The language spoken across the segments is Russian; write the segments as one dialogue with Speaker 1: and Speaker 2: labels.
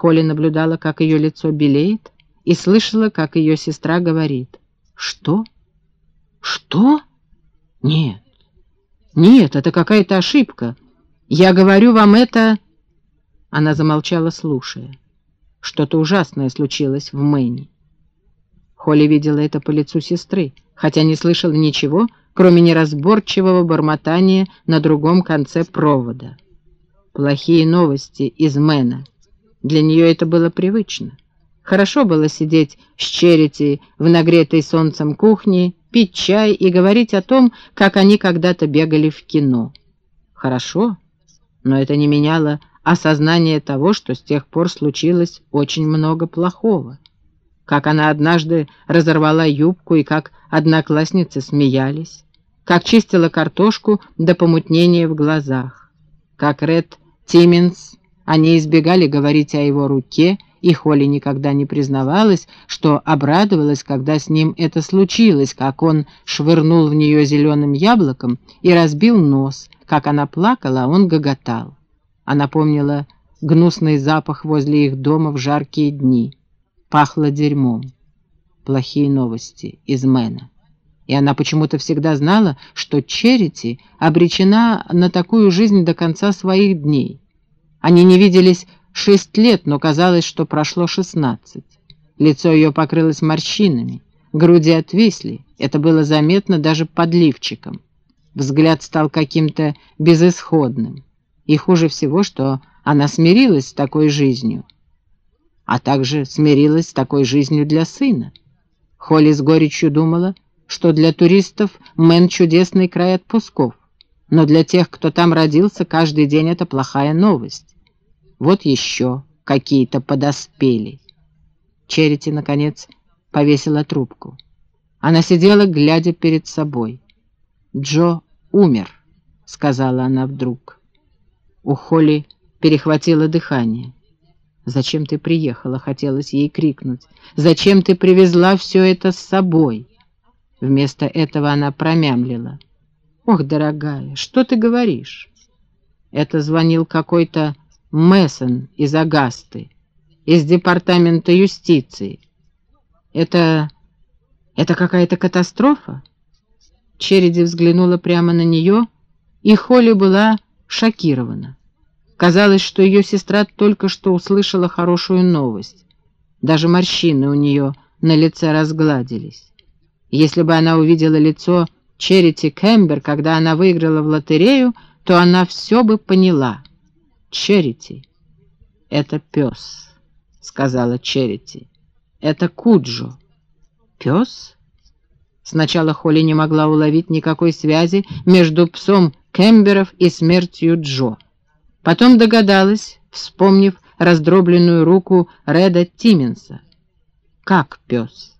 Speaker 1: Холли наблюдала, как ее лицо белеет, и слышала, как ее сестра говорит. «Что? Что? Нет, нет, это какая-то ошибка. Я говорю вам это...» Она замолчала, слушая. Что-то ужасное случилось в Мэне. Холли видела это по лицу сестры, хотя не слышала ничего, кроме неразборчивого бормотания на другом конце провода. Плохие новости из Мэна. Для нее это было привычно. Хорошо было сидеть с Черити в нагретой солнцем кухне, пить чай и говорить о том, как они когда-то бегали в кино. Хорошо, но это не меняло осознание того, что с тех пор случилось очень много плохого. Как она однажды разорвала юбку и как одноклассницы смеялись, как чистила картошку до помутнения в глазах, как Ред Тимминс, они избегали говорить о его руке, и Холли никогда не признавалась, что обрадовалась, когда с ним это случилось, как он швырнул в нее зеленым яблоком и разбил нос, как она плакала, а он гоготал. Она помнила гнусный запах возле их дома в жаркие дни. Пахло дерьмом. Плохие новости из Мэна. И она почему-то всегда знала, что Черити обречена на такую жизнь до конца своих дней. Они не виделись шесть лет, но казалось, что прошло шестнадцать. Лицо ее покрылось морщинами, груди отвисли, это было заметно даже под лифчиком. Взгляд стал каким-то безысходным. И хуже всего, что она смирилась с такой жизнью, а также смирилась с такой жизнью для сына. Холли с горечью думала, что для туристов Мэн — чудесный край отпусков, но для тех, кто там родился, каждый день это плохая новость. Вот еще какие-то подоспели. Черити, наконец, повесила трубку. Она сидела, глядя перед собой. «Джо умер», — сказала она вдруг. У Холли перехватило дыхание. «Зачем ты приехала?» — хотелось ей крикнуть. «Зачем ты привезла все это с собой?» Вместо этого она промямлила. «Ох, дорогая, что ты говоришь?» Это звонил какой-то Мессон из Агасты, из департамента юстиции. «Это... это какая-то катастрофа?» Череди взглянула прямо на нее, и Холли была шокирована. Казалось, что ее сестра только что услышала хорошую новость. Даже морщины у нее на лице разгладились. Если бы она увидела лицо Черити Кэмбер, когда она выиграла в лотерею, то она все бы поняла. «Черити — это пес», — сказала Черити. «Это Куджо». «Пес?» Сначала Холли не могла уловить никакой связи между псом Кемберов и смертью Джо. Потом догадалась, вспомнив раздробленную руку Реда Тимминса. Как пес?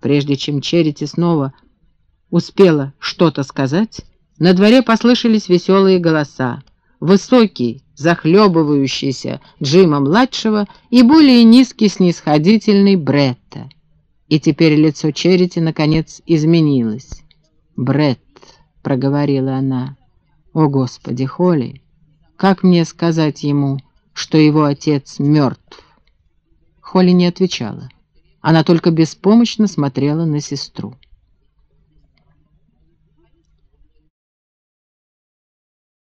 Speaker 1: Прежде чем Черити снова успела что-то сказать, на дворе послышались веселые голоса. Высокий, захлебывающийся Джима-младшего и более низкий, снисходительный Бретта. И теперь лицо Черити наконец изменилось. «Бретт», — проговорила она, — о, Господи, Холли, как мне сказать ему, что его отец мертв? Холли не отвечала. Она только беспомощно смотрела на сестру.